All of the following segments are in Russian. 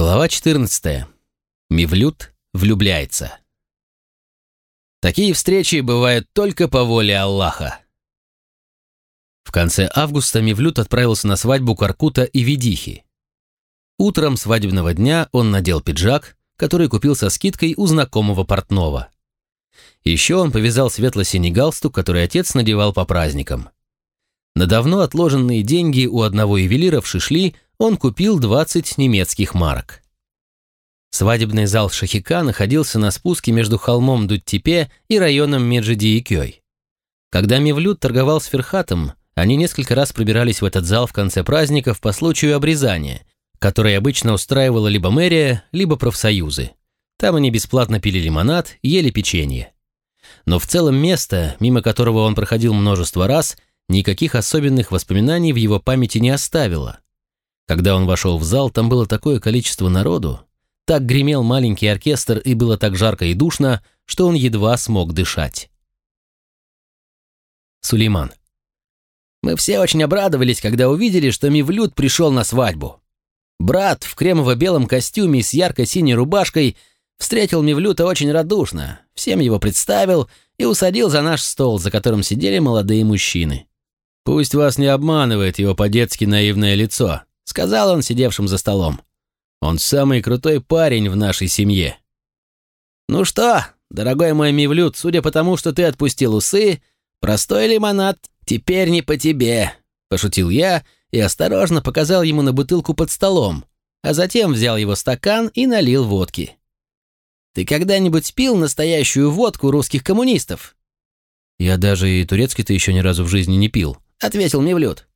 Глава 14. Мивлют влюбляется. Такие встречи бывают только по воле Аллаха. В конце августа Мивлют отправился на свадьбу Каркута и Ведихи. Утром свадебного дня он надел пиджак, который купил со скидкой у знакомого портного. Еще он повязал светло-синий галстук, который отец надевал по праздникам. На давно отложенные деньги у одного ювелира в Шишли – он купил 20 немецких марок. Свадебный зал Шахика находился на спуске между холмом Дуттепе и районом Меджидиикёй. Когда Мевлюд торговал с Ферхатом, они несколько раз пробирались в этот зал в конце праздников по случаю обрезания, который обычно устраивала либо мэрия, либо профсоюзы. Там они бесплатно пили лимонад, ели печенье. Но в целом место, мимо которого он проходил множество раз, никаких особенных воспоминаний в его памяти не оставило. Когда он вошел в зал, там было такое количество народу, так гремел маленький оркестр и было так жарко и душно, что он едва смог дышать. Сулейман. Мы все очень обрадовались, когда увидели, что Мивлют пришел на свадьбу. Брат в кремово-белом костюме с ярко-синей рубашкой встретил Мивлюта очень радушно, всем его представил и усадил за наш стол, за которым сидели молодые мужчины. Пусть вас не обманывает его по-детски наивное лицо сказал он сидевшим за столом. Он самый крутой парень в нашей семье. Ну что, дорогой мой Мивлют, судя по тому, что ты отпустил усы, простой лимонад теперь не по тебе, пошутил я и осторожно показал ему на бутылку под столом, а затем взял его стакан и налил водки. Ты когда-нибудь пил настоящую водку русских коммунистов? Я даже и турецкий-то еще ни разу в жизни не пил, ответил Мивлют.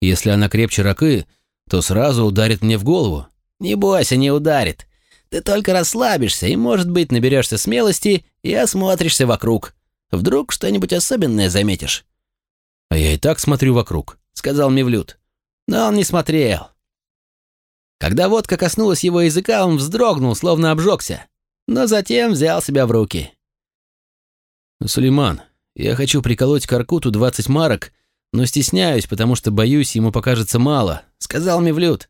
Если она крепче ракы, то сразу ударит мне в голову. Не бойся, не ударит. Ты только расслабишься и, может быть, наберешься смелости и осмотришься вокруг. Вдруг что-нибудь особенное заметишь. А я и так смотрю вокруг, сказал Мевлюд. Но он не смотрел. Когда водка коснулась его языка, он вздрогнул, словно обжегся, но затем взял себя в руки. «Сулейман, я хочу приколоть Каркуту 20 марок но стесняюсь, потому что боюсь, ему покажется мало», — сказал Мевлюд.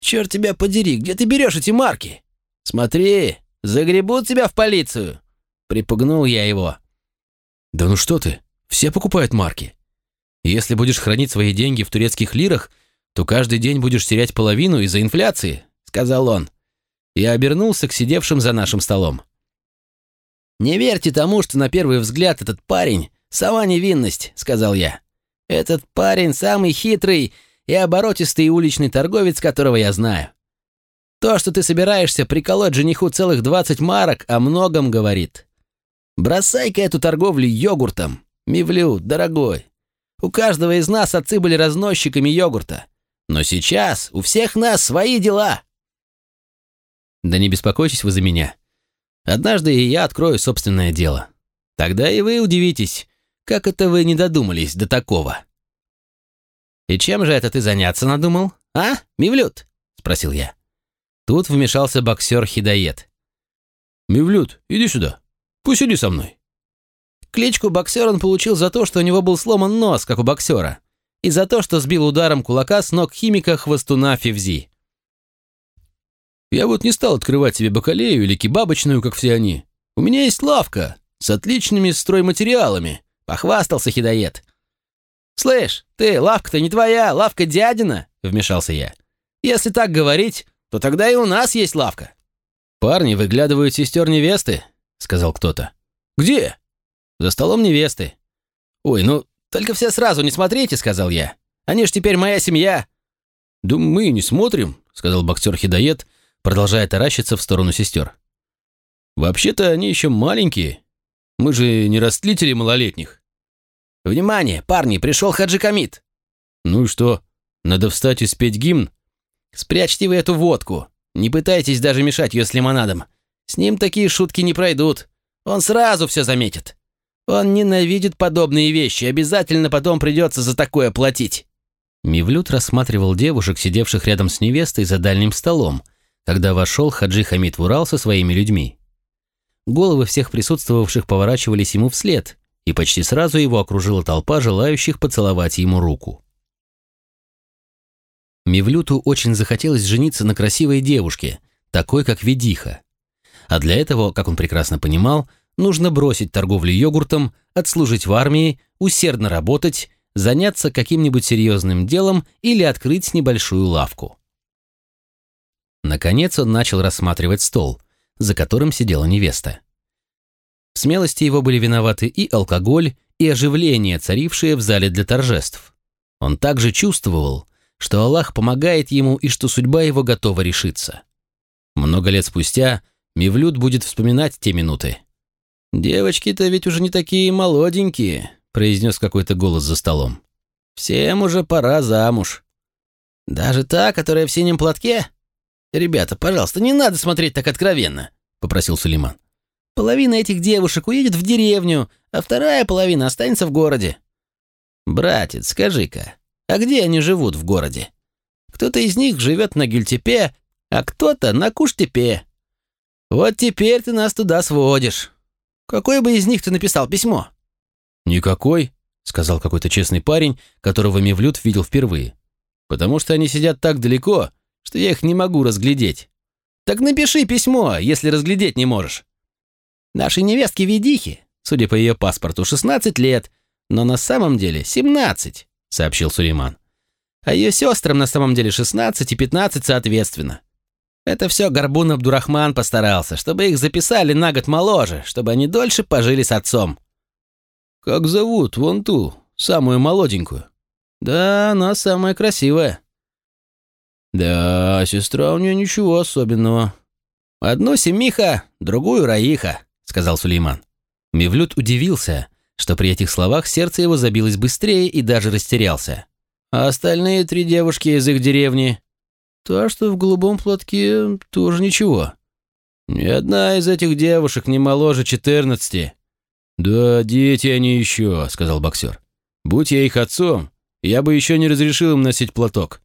«Черт тебя подери, где ты берешь эти марки? Смотри, загребут тебя в полицию!» Припугнул я его. «Да ну что ты, все покупают марки. Если будешь хранить свои деньги в турецких лирах, то каждый день будешь терять половину из-за инфляции», — сказал он. Я обернулся к сидевшим за нашим столом. «Не верьте тому, что на первый взгляд этот парень — сама невинность», — сказал я. Этот парень самый хитрый и оборотистый уличный торговец, которого я знаю. То, что ты собираешься приколоть жениху целых двадцать марок, о многом говорит. Бросай-ка эту торговлю йогуртом, Мивлю, дорогой. У каждого из нас отцы были разносчиками йогурта. Но сейчас у всех нас свои дела. Да не беспокойтесь вы за меня. Однажды и я открою собственное дело. Тогда и вы удивитесь, как это вы не додумались до такого?» «И чем же это ты заняться надумал, а, Мивлют?» — спросил я. Тут вмешался боксер Хидоед. «Мивлют, иди сюда. Пусть иди со мной». Кличку боксер он получил за то, что у него был сломан нос, как у боксера, и за то, что сбил ударом кулака с ног химика хвостуна Фивзи. «Я вот не стал открывать себе бакалею или кебабочную, как все они. У меня есть лавка с отличными стройматериалами, Похвастался хидоед. «Слышь, ты, лавка-то не твоя, лавка дядина», — вмешался я. «Если так говорить, то тогда и у нас есть лавка». «Парни выглядывают сестер невесты», — сказал кто-то. «Где?» «За столом невесты». «Ой, ну, только все сразу не смотрите», — сказал я. «Они ж теперь моя семья». «Да мы не смотрим», — сказал боксер-хидоед, продолжая таращиться в сторону сестер. «Вообще-то они еще маленькие. Мы же не растлители малолетних». «Внимание, парни, пришел Хаджи Камид!» «Ну и что? Надо встать и спеть гимн?» «Спрячьте вы эту водку. Не пытайтесь даже мешать ее с лимонадом. С ним такие шутки не пройдут. Он сразу все заметит. Он ненавидит подобные вещи, обязательно потом придется за такое платить». Мивлют рассматривал девушек, сидевших рядом с невестой за дальним столом, когда вошел Хаджи Хамид в Урал со своими людьми. Головы всех присутствовавших поворачивались ему вслед, и почти сразу его окружила толпа желающих поцеловать ему руку. Мивлюту очень захотелось жениться на красивой девушке, такой как Ведиха. А для этого, как он прекрасно понимал, нужно бросить торговлю йогуртом, отслужить в армии, усердно работать, заняться каким-нибудь серьезным делом или открыть небольшую лавку. Наконец он начал рассматривать стол, за которым сидела невеста. Смелости его были виноваты и алкоголь, и оживление, царившее в зале для торжеств. Он также чувствовал, что Аллах помогает ему и что судьба его готова решиться. Много лет спустя Мивлют будет вспоминать те минуты. «Девочки-то ведь уже не такие молоденькие», — произнес какой-то голос за столом. «Всем уже пора замуж». «Даже та, которая в синем платке?» «Ребята, пожалуйста, не надо смотреть так откровенно», — попросил Сулейман. «Половина этих девушек уедет в деревню, а вторая половина останется в городе». «Братец, скажи-ка, а где они живут в городе? Кто-то из них живет на Гюльтепе, а кто-то на Куштепе. Вот теперь ты нас туда сводишь. Какой бы из них ты написал письмо?» «Никакой», — сказал какой-то честный парень, которого Мевлюд видел впервые. «Потому что они сидят так далеко, что я их не могу разглядеть». «Так напиши письмо, если разглядеть не можешь». «Нашей невестке Ведихе, судя по ее паспорту, 16 лет, но на самом деле 17», — сообщил Сулейман. «А ее сестрам на самом деле 16 и 15 соответственно. Это все Горбун Абдурахман постарался, чтобы их записали на год моложе, чтобы они дольше пожили с отцом». «Как зовут вон ту, самую молоденькую?» «Да, она самая красивая». «Да, сестра у нее ничего особенного». «Одну Семиха, другую Раиха», — сказал Сулейман. Мивлют удивился, что при этих словах сердце его забилось быстрее и даже растерялся. «А остальные три девушки из их деревни?» «Та, что в голубом платке, тоже ничего». «Ни одна из этих девушек не моложе четырнадцати». «Да, дети они еще», — сказал боксер. «Будь я их отцом, я бы еще не разрешил им носить платок».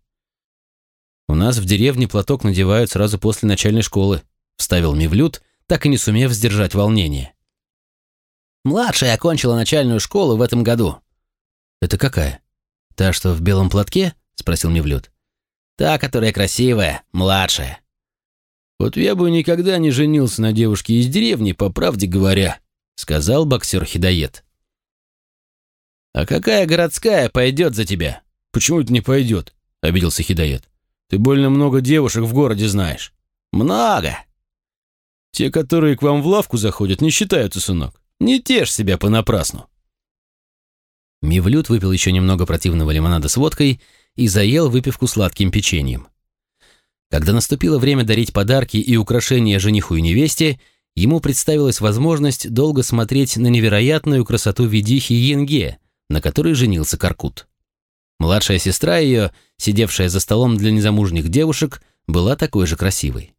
«У нас в деревне платок надевают сразу после начальной школы», — вставил Мивлют, так и не сумев сдержать волнение. «Младшая окончила начальную школу в этом году». «Это какая? Та, что в белом платке?» — спросил Мивлют. «Та, которая красивая, младшая». «Вот я бы никогда не женился на девушке из деревни, по правде говоря», — сказал боксер Хидоед. «А какая городская пойдет за тебя?» «Почему это не пойдет?» — обиделся Хидоед. Ты больно много девушек в городе знаешь. Много. Те, которые к вам в лавку заходят, не считаются, сынок. Не тешь себя понапрасну. Мивлют выпил еще немного противного лимонада с водкой и заел выпивку сладким печеньем. Когда наступило время дарить подарки и украшения жениху и невесте, ему представилась возможность долго смотреть на невероятную красоту Ведихи Йенге, на которой женился Каркут. Младшая сестра ее, сидевшая за столом для незамужних девушек, была такой же красивой.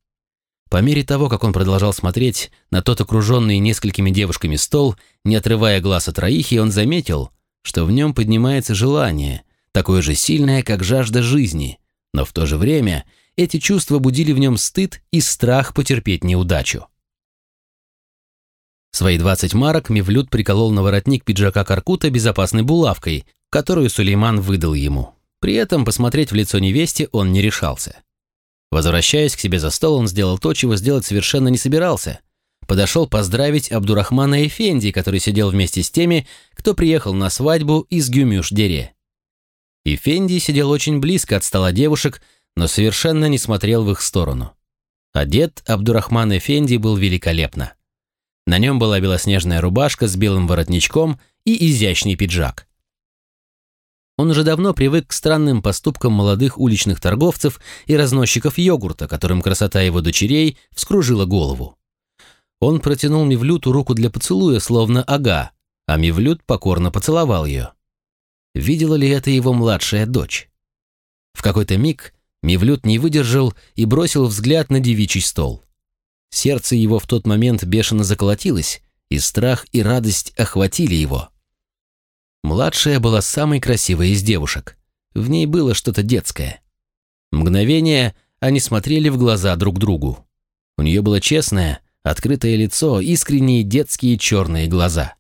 По мере того, как он продолжал смотреть на тот окруженный несколькими девушками стол, не отрывая глаз от Раихи, он заметил, что в нем поднимается желание, такое же сильное, как жажда жизни, но в то же время эти чувства будили в нем стыд и страх потерпеть неудачу. Свои двадцать марок Мевлюд приколол на воротник пиджака Каркута безопасной булавкой, которую Сулейман выдал ему. При этом посмотреть в лицо невесте он не решался. Возвращаясь к себе за стол, он сделал то, чего сделать совершенно не собирался. Подошел поздравить Абдурахмана Эфенди, который сидел вместе с теми, кто приехал на свадьбу из Гюмюш-Дере. Эфенди сидел очень близко от стола девушек, но совершенно не смотрел в их сторону. Одет Абдурахман Эфенди был великолепно. На нем была белоснежная рубашка с белым воротничком и изящный пиджак. Он уже давно привык к странным поступкам молодых уличных торговцев и разносчиков йогурта, которым красота его дочерей вскружила голову. Он протянул Мивлюту руку для поцелуя, словно ага, а Мивлют покорно поцеловал ее. Видела ли это его младшая дочь? В какой-то миг Мивлют не выдержал и бросил взгляд на девичий стол. Сердце его в тот момент бешено заколотилось, и страх и радость охватили его. Младшая была самой красивой из девушек. В ней было что-то детское. Мгновение они смотрели в глаза друг другу. У нее было честное, открытое лицо, искренние детские черные глаза.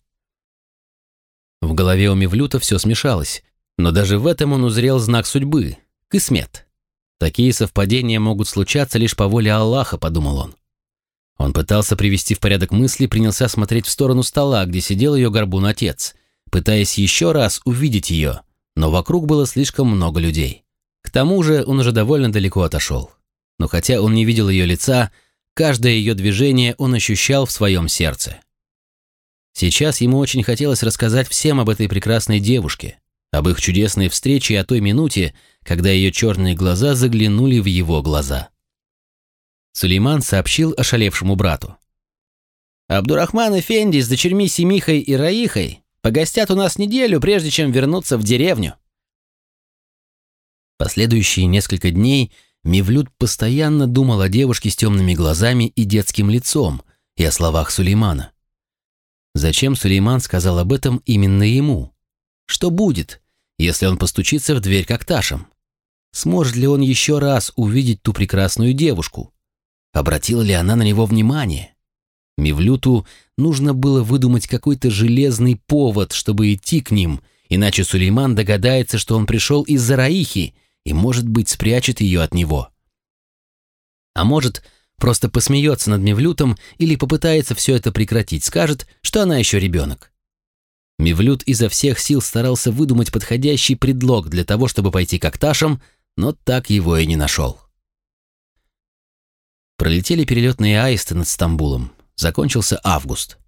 В голове у Мевлюта все смешалось, но даже в этом он узрел знак судьбы — кисмет. Такие совпадения могут случаться лишь по воле Аллаха, подумал он. Он пытался привести в порядок мысли, принялся смотреть в сторону стола, где сидел ее горбун отец, пытаясь еще раз увидеть ее, но вокруг было слишком много людей. К тому же он уже довольно далеко отошел. Но хотя он не видел ее лица, каждое ее движение он ощущал в своем сердце. Сейчас ему очень хотелось рассказать всем об этой прекрасной девушке, об их чудесной встрече и о той минуте, когда ее черные глаза заглянули в его глаза. Сулейман сообщил ошалевшему брату. «Абдурахман Эфенди с дочерьми Семихой и Раихой погостят у нас неделю, прежде чем вернуться в деревню». Последующие несколько дней Мивлют постоянно думал о девушке с темными глазами и детским лицом и о словах Сулеймана. Зачем Сулейман сказал об этом именно ему? Что будет, если он постучится в дверь к Акташам? Сможет ли он еще раз увидеть ту прекрасную девушку? Обратила ли она на него внимание? Мивлюту нужно было выдумать какой-то железный повод, чтобы идти к ним, иначе Сулейман догадается, что он пришел из-за Раихи и, может быть, спрячет ее от него. А может, просто посмеется над Мивлютом или попытается все это прекратить, скажет, что она еще ребенок. Мивлют изо всех сил старался выдумать подходящий предлог для того, чтобы пойти к Акташам, но так его и не нашел. Пролетели перелетные аисты над Стамбулом. Закончился август.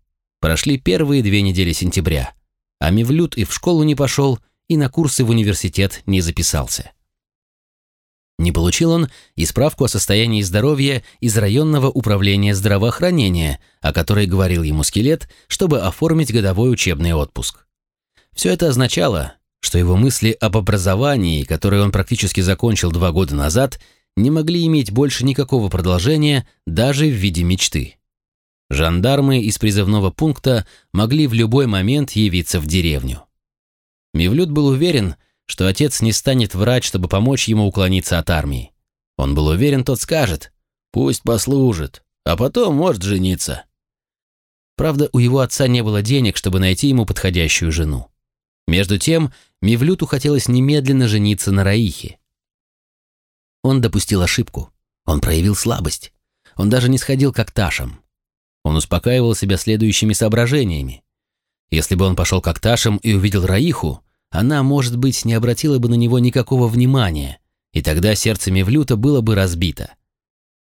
Прошли первые две недели сентября. А Мевлюд и в школу не пошел, и на курсы в университет не записался. Не получил он и справку о состоянии здоровья из районного управления здравоохранения, о которой говорил ему скелет, чтобы оформить годовой учебный отпуск. Все это означало, что его мысли об образовании, которое он практически закончил два года назад, не могли иметь больше никакого продолжения даже в виде мечты. Жандармы из призывного пункта могли в любой момент явиться в деревню. Мивлют был уверен, что отец не станет врать, чтобы помочь ему уклониться от армии. Он был уверен, тот скажет «пусть послужит, а потом может жениться». Правда, у его отца не было денег, чтобы найти ему подходящую жену. Между тем, Мивлюту хотелось немедленно жениться на Раихе. Он допустил ошибку. Он проявил слабость. Он даже не сходил к Акташам. Он успокаивал себя следующими соображениями. Если бы он пошел к Акташам и увидел Раиху, она, может быть, не обратила бы на него никакого внимания, и тогда сердце Мевлюта было бы разбито.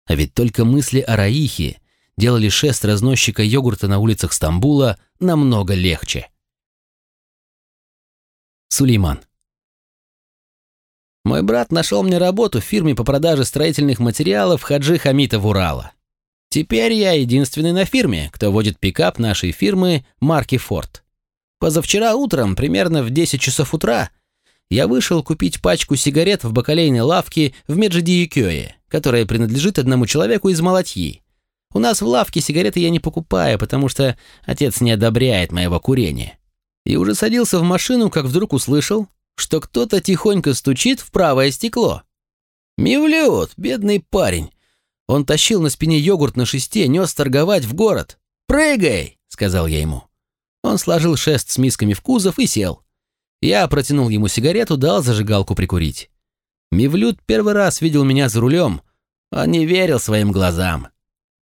А ведь только мысли о Раихе делали шест разносчика йогурта на улицах Стамбула намного легче. Сулейман мой брат нашел мне работу в фирме по продаже строительных материалов Хаджи Хамита в Урала. Теперь я единственный на фирме, кто водит пикап нашей фирмы марки Ford. Позавчера утром, примерно в 10 часов утра, я вышел купить пачку сигарет в бакалейной лавке в Меджидиекёе, которая принадлежит одному человеку из Малатьи. У нас в лавке сигареты я не покупаю, потому что отец не одобряет моего курения. И уже садился в машину, как вдруг услышал, что кто-то тихонько стучит в правое стекло. Мивлют, бедный парень. Он тащил на спине йогурт на шесте, нес торговать в город. «Прыгай!» — сказал я ему. Он сложил шест с мисками в кузов и сел. Я протянул ему сигарету, дал зажигалку прикурить. Мивлют первый раз видел меня за рулем. Он не верил своим глазам.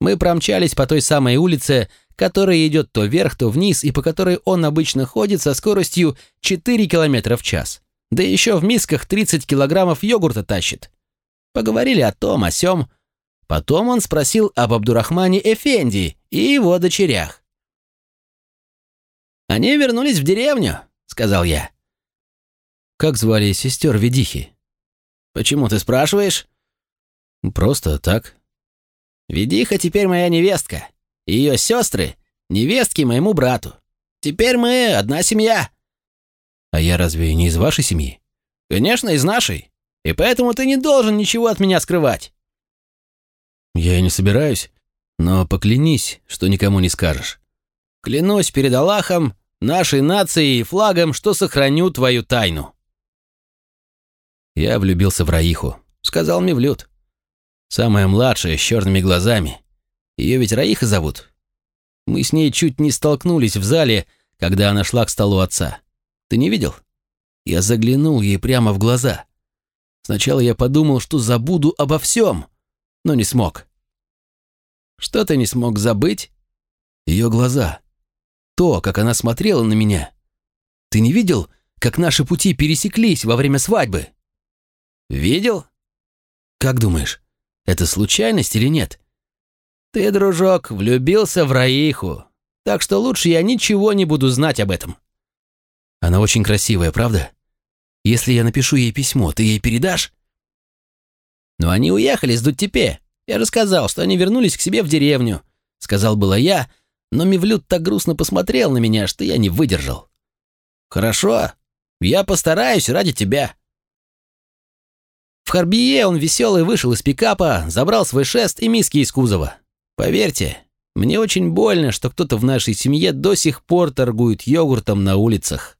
Мы промчались по той самой улице, которая идет то вверх, то вниз, и по которой он обычно ходит со скоростью 4 км в час. Да еще в мисках 30 килограммов йогурта тащит. Поговорили о том, о сём. Потом он спросил об Абдурахмане Эфенди и его дочерях. «Они вернулись в деревню», — сказал я. «Как звали сестер Ведихи?» «Почему ты спрашиваешь?» «Просто так». «Ведиха теперь моя невестка. Ее сестры — невестки моему брату. Теперь мы одна семья». «А я разве не из вашей семьи?» «Конечно, из нашей. И поэтому ты не должен ничего от меня скрывать». «Я и не собираюсь, но поклянись, что никому не скажешь». «Клянусь перед Аллахом, нашей нацией и флагом, что сохраню твою тайну». Я влюбился в Раиху, сказал Мевлюд. Самая младшая, с черными глазами. Ее ведь Раиха зовут. Мы с ней чуть не столкнулись в зале, когда она шла к столу отца. Ты не видел? Я заглянул ей прямо в глаза. Сначала я подумал, что забуду обо всем, но не смог. Что ты не смог забыть? Ее глаза. То, как она смотрела на меня. Ты не видел, как наши пути пересеклись во время свадьбы? Видел? Как думаешь, это случайность или нет? Ты, дружок, влюбился в Раиху, так что лучше я ничего не буду знать об этом. Она очень красивая, правда? Если я напишу ей письмо, ты ей передашь? Но они уехали с Дуттепе. Я же сказал, что они вернулись к себе в деревню. Сказал было я, но Мивлют так грустно посмотрел на меня, что я не выдержал. Хорошо, я постараюсь ради тебя. В Харбие он веселый вышел из пикапа, забрал свой шест и миски из кузова. Поверьте, мне очень больно, что кто-то в нашей семье до сих пор торгует йогуртом на улицах.